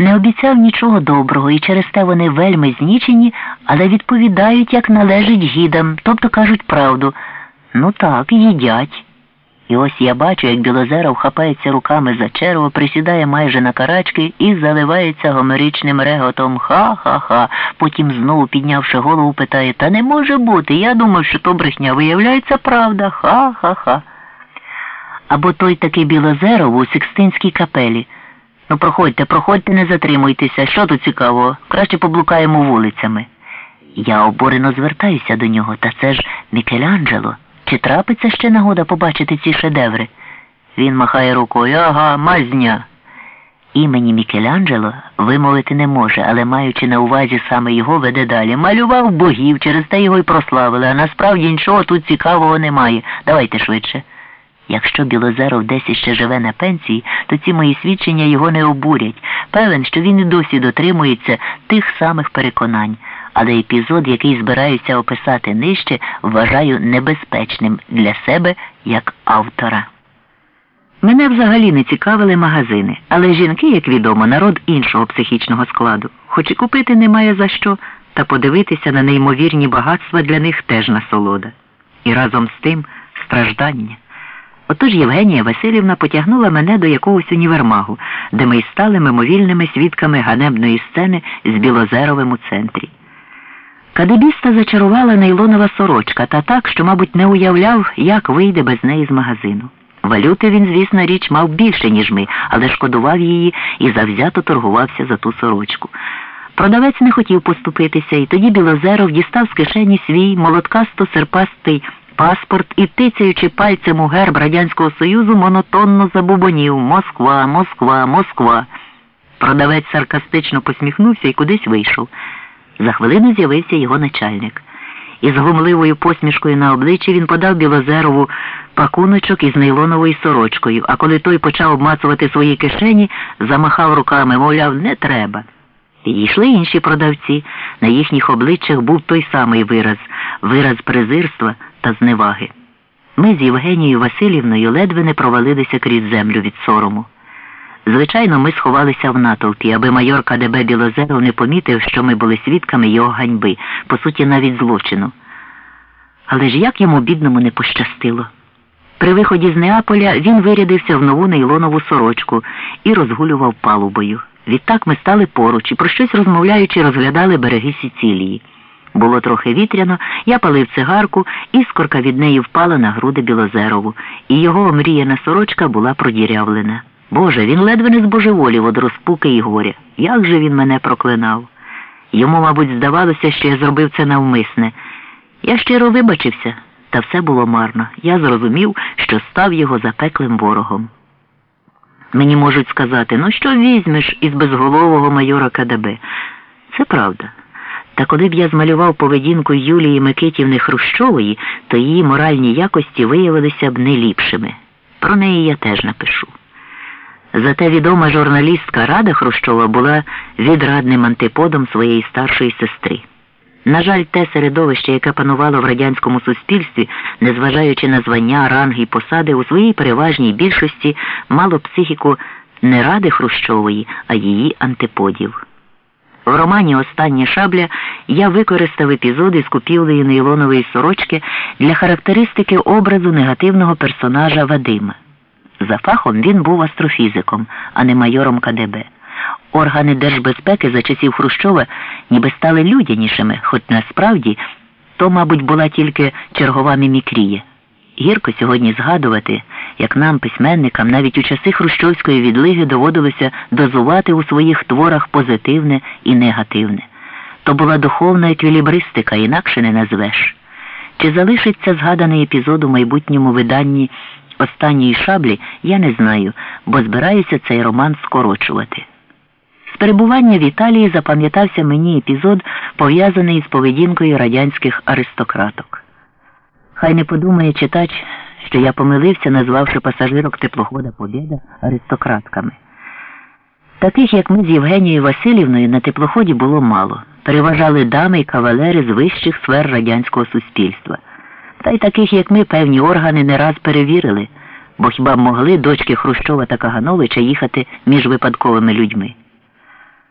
не обіцяв нічого доброго, і через те вони вельми знічені, але відповідають, як належить гідам, тобто кажуть правду. Ну так, їдять. І ось я бачу, як Білозеров хапається руками за черво, присідає майже на карачки і заливається гомеричним реготом ха-ха-ха. Потім, знову піднявши голову, питає Та не може бути. Я думав, що то брехня виявляється правда. Ха-ха-ха. Або той такий Білозеров у Сикстинській капелі. Ну, проходьте, проходьте, не затримуйтеся. Що тут цікавого? Краще поблукаємо вулицями. Я обурено звертаюся до нього, та це ж Мікеланджело. Чи трапиться ще нагода побачити ці шедеври? Він махає рукою, ага, мазня. Імені Мікеланджело вимовити не може, але маючи на увазі саме його, веде далі. Малював богів, через те його й прославили, а насправді нічого тут цікавого немає. Давайте швидше. Якщо Білозеров десь іще живе на пенсії, то ці мої свідчення його не обурять. Певен, що він і досі дотримується тих самих переконань, але епізод, який збираюся описати нижче, вважаю небезпечним для себе як автора. Мене взагалі не цікавили магазини, але жінки, як відомо, народ іншого психічного складу, хоч і купити немає за що, та подивитися на неймовірні багатства для них теж насолода. І разом з тим страждання. Отож Євгенія Васильівна потягнула мене до якогось універмагу, де ми й стали мимовільними свідками ганебної сцени з Білозеровим у центрі. Кадебіста зачарувала нейлонова сорочка та так, що, мабуть, не уявляв, як вийде без неї з магазину. Валюти він, звісно, річ мав більше, ніж ми, але шкодував її і завзято торгувався за ту сорочку. Продавець не хотів поступитися, і тоді Білозеров дістав з кишені свій молоткасто серпастий паспорт і, тицяючи пальцем у герб Радянського Союзу, монотонно забубонів Москва, Москва, Москва. Продавець саркастично посміхнувся і кудись вийшов. За хвилину з'явився його начальник. Із гумливою посмішкою на обличчі він подав Білозерову пакуночок із нейлоновою сорочкою, а коли той почав обмацувати свої кишені, замахав руками, мовляв, не треба. Підійшли інші продавці. На їхніх обличчях був той самий вираз вираз презирства та зневаги. Ми з Євгенією Васильівною ледве не провалилися крізь землю від сорому. Звичайно, ми сховалися в натовпі, аби майор КДБ Білозеров не помітив, що ми були свідками його ганьби, по суті, навіть злочину. Але ж як йому бідному не пощастило. При виході з Неаполя він вирядився в нову нейлонову сорочку і розгулював палубою. Відтак ми стали поруч і про щось розмовляючи, розглядали береги Сіцилії. Було трохи вітряно, я палив цигарку, іскорка від неї впала на груди Білозерову, і його омріяна сорочка була продірявлена. Боже, він ледве не збожеволів від розпуки і горя. Як же він мене проклинав? Йому, мабуть, здавалося, що я зробив це навмисне. Я щиро вибачився, та все було марно. Я зрозумів, що став його запеклим ворогом. Мені можуть сказати, ну що візьмеш із безголового майора КДБ? Це правда. Та коли б я змалював поведінку Юлії Микитівни Хрущової, то її моральні якості виявилися б не ліпшими. Про неї я теж напишу. Зате відома журналістка Рада Хрущова була відрадним антиподом своєї старшої сестри. На жаль, те середовище, яке панувало в радянському суспільстві, незважаючи на звання, ранги і посади, у своїй переважній більшості мало психіку не Ради Хрущової, а її антиподів. В романі Остання шабля я використав епізоди з купівлею нейлонової сорочки для характеристики образу негативного персонажа Вадима. За фахом він був астрофізиком, а не майором КДБ. Органи держбезпеки за часів Хрущова ніби стали людянішими, хоч насправді то, мабуть, була тільки чергова мімікрія. Гірко сьогодні згадувати, як нам, письменникам, навіть у часи Хрущовської відлиги доводилося дозувати у своїх творах позитивне і негативне. То була духовна еквілібристика, інакше не назвеш. Чи залишиться згаданий епізод у майбутньому виданні останньої шаблі, я не знаю, бо збираюся цей роман скорочувати. З перебування в Італії запам'ятався мені епізод, пов'язаний з поведінкою радянських аристократок. Хай не подумає читач, що я помилився, назвавши пасажирок теплохода Побєда аристократками. Таких, як ми з Євгенією Васильівною, на теплоході було мало. Переважали дами і кавалери з вищих сфер радянського суспільства. Та й таких, як ми, певні органи не раз перевірили, бо хіба могли дочки Хрущова та Кагановича їхати між випадковими людьми.